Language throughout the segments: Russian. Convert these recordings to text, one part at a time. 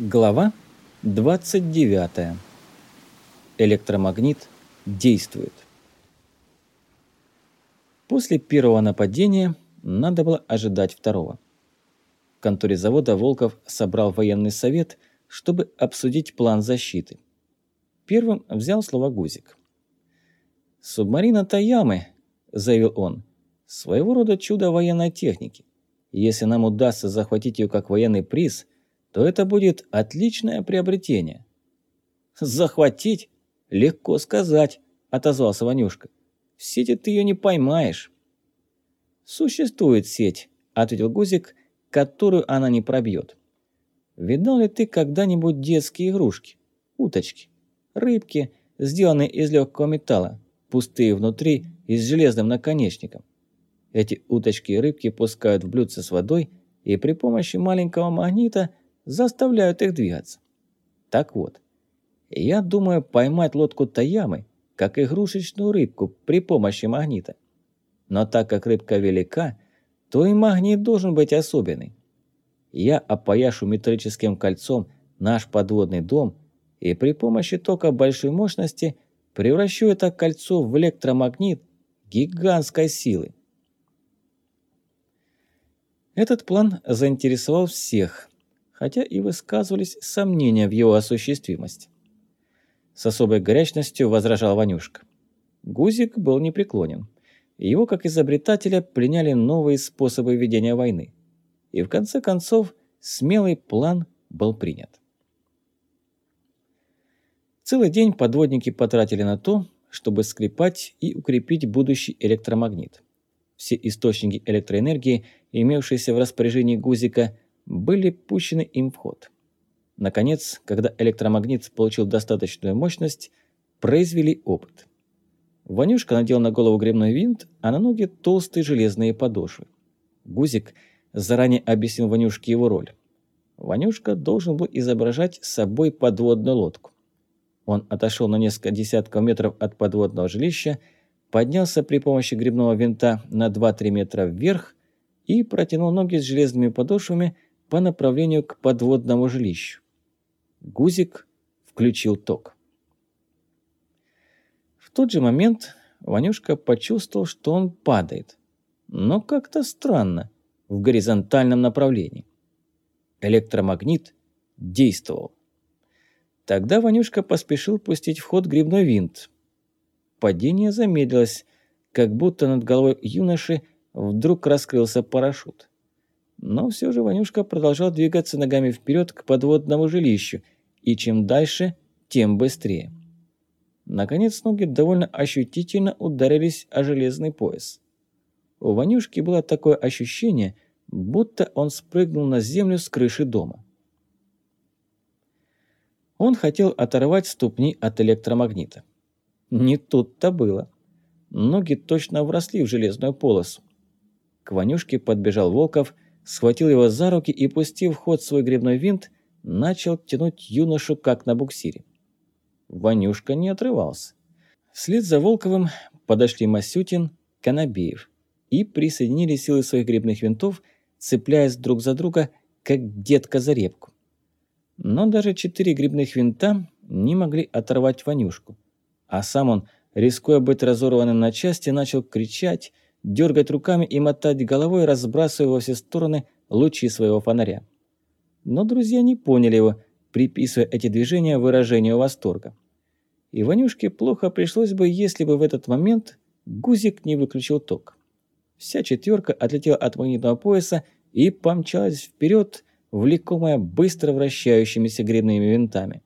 Глава 29. Электромагнит действует. После первого нападения надо было ожидать второго. В конторе завода Волков собрал военный совет, чтобы обсудить план защиты. Первым взял слово Гузик. «Субмарина Таямы», — заявил он, — «своего рода чудо военной техники. Если нам удастся захватить ее как военный приз — то это будет отличное приобретение. «Захватить? Легко сказать», – отозвался Ванюшка. «В сети ты ее не поймаешь». «Существует сеть», – ответил Гузик, – «которую она не пробьет. Видал ли ты когда-нибудь детские игрушки? Уточки, рыбки, сделанные из легкого металла, пустые внутри и с железным наконечником. Эти уточки и рыбки пускают в блюдце с водой и при помощи маленького магнита заставляют их двигаться. Так вот, я думаю поймать лодку Таямы, как игрушечную рыбку при помощи магнита. Но так как рыбка велика, то и магнит должен быть особенный. Я опояшу металлическим кольцом наш подводный дом и при помощи тока большой мощности превращу это кольцо в электромагнит гигантской силы. Этот план заинтересовал всех, хотя и высказывались сомнения в его осуществимости. С особой горячностью возражал Ванюшка. Гузик был непреклонен. Его, как изобретателя, приняли новые способы ведения войны. И в конце концов смелый план был принят. Целый день подводники потратили на то, чтобы скрепать и укрепить будущий электромагнит. Все источники электроэнергии, имевшиеся в распоряжении Гузика, были пущены им в ход. Наконец, когда электромагнит получил достаточную мощность, произвели опыт. Ванюшка надел на голову гребной винт, а на ноги толстые железные подошвы. Гузик заранее объяснил Ванюшке его роль. Ванюшка должен был изображать собой подводную лодку. Он отошел на несколько десятков метров от подводного жилища, поднялся при помощи гребного винта на 2-3 метра вверх и протянул ноги с железными подошвами по направлению к подводному жилищу. Гузик включил ток. В тот же момент Ванюшка почувствовал, что он падает. Но как-то странно, в горизонтальном направлении. Электромагнит действовал. Тогда Ванюшка поспешил пустить в ход грибной винт. Падение замедлилось, как будто над головой юноши вдруг раскрылся парашют. Но все же Ванюшка продолжал двигаться ногами вперед к подводному жилищу, и чем дальше, тем быстрее. Наконец ноги довольно ощутительно ударились о железный пояс. У Ванюшки было такое ощущение, будто он спрыгнул на землю с крыши дома. Он хотел оторвать ступни от электромагнита. Не тут-то было. Ноги точно вросли в железную полосу. К Ванюшке подбежал Волков – схватил его за руки и, пустив в ход свой грибной винт, начал тянуть юношу, как на буксире. Ванюшка не отрывался. Вслед за Волковым подошли Масютин, Конобеев и присоединили силы своих грибных винтов, цепляясь друг за друга, как детка за репку. Но даже четыре грибных винта не могли оторвать Ванюшку, а сам он, рискуя быть разорванным на части, начал кричать, дергать руками и мотать головой, разбрасывая во все стороны лучи своего фонаря. Но друзья не поняли его, приписывая эти движения выражению восторга. И Ванюшке плохо пришлось бы, если бы в этот момент Гузик не выключил ток. Вся четверка отлетела от магнитного пояса и помчалась вперед, влекомая быстро вращающимися грибными винтами.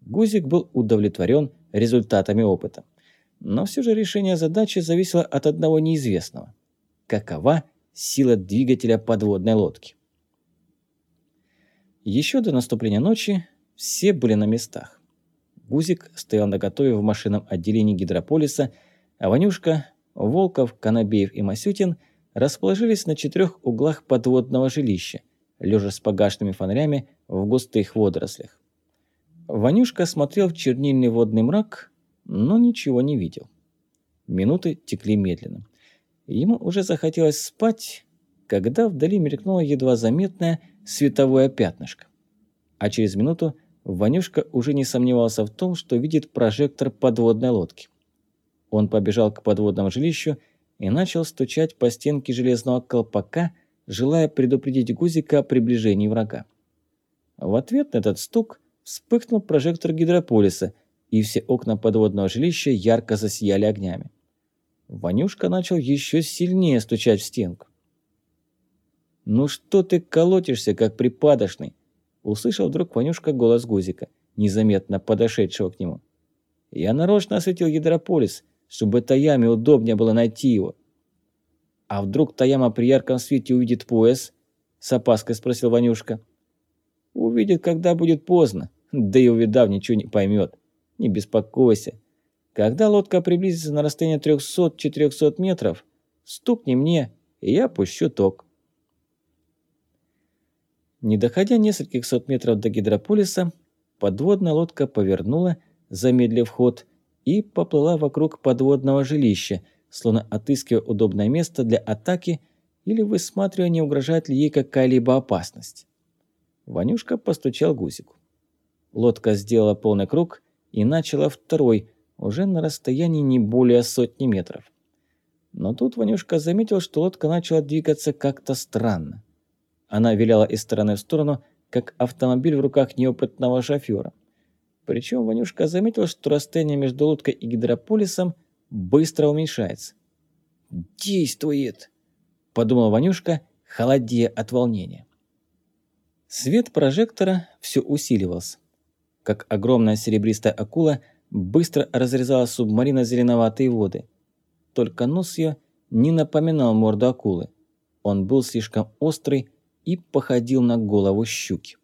Гузик был удовлетворен результатами опыта. Но все же решение задачи зависело от одного неизвестного. Какова сила двигателя подводной лодки? Еще до наступления ночи все были на местах. Гузик стоял наготове в машинном отделении гидрополиса, а Ванюшка, Волков, Конобеев и Масютин расположились на четырех углах подводного жилища, лежа с погашенными фонарями в густых водорослях. Ванюшка смотрел в чернильный водный мрак, но ничего не видел. Минуты текли медленно. Ему уже захотелось спать, когда вдали мелькнуло едва заметное световое пятнышко. А через минуту Ванюшка уже не сомневался в том, что видит прожектор подводной лодки. Он побежал к подводному жилищу и начал стучать по стенке железного колпака, желая предупредить Гузика о приближении врага. В ответ на этот стук вспыхнул прожектор гидрополиса, и все окна подводного жилища ярко засияли огнями. Ванюшка начал еще сильнее стучать в стенку. «Ну что ты колотишься, как припадочный?» Услышал вдруг Ванюшка голос Гузика, незаметно подошедшего к нему. «Я нарочно осветил гидрополис, чтобы Таяме удобнее было найти его». «А вдруг Таяма при ярком свете увидит пояс?» С опаской спросил Ванюшка. «Увидит, когда будет поздно, да и увидав, ничего не поймет. Не беспокойся. Когда лодка приблизится на расстояние 300-400 метров, стукни мне, и я пущу ток». Не доходя нескольких сот метров до гидрополиса, подводная лодка повернула, замедлив ход, и поплыла вокруг подводного жилища, словно отыскивая удобное место для атаки или высматривая, не угрожает ли ей какая-либо опасность. Ванюшка постучал гусику. Лодка сделала полный круг и начала второй, уже на расстоянии не более сотни метров. Но тут Ванюшка заметил, что лодка начала двигаться как-то странно. Она виляла из стороны в сторону, как автомобиль в руках неопытного шофера. Причем Ванюшка заметил, что расстояние между лодкой и гидрополисом быстро уменьшается. «Действует!» – подумал Ванюшка, холодея от волнения. Свет прожектора все усиливался. Как огромная серебристая акула быстро разрезала субмарина зеленоватые воды. Только нос ее не напоминал морду акулы. Он был слишком острый и походил на голову щуки.